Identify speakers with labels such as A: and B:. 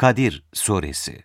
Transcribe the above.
A: Kadir Suresi.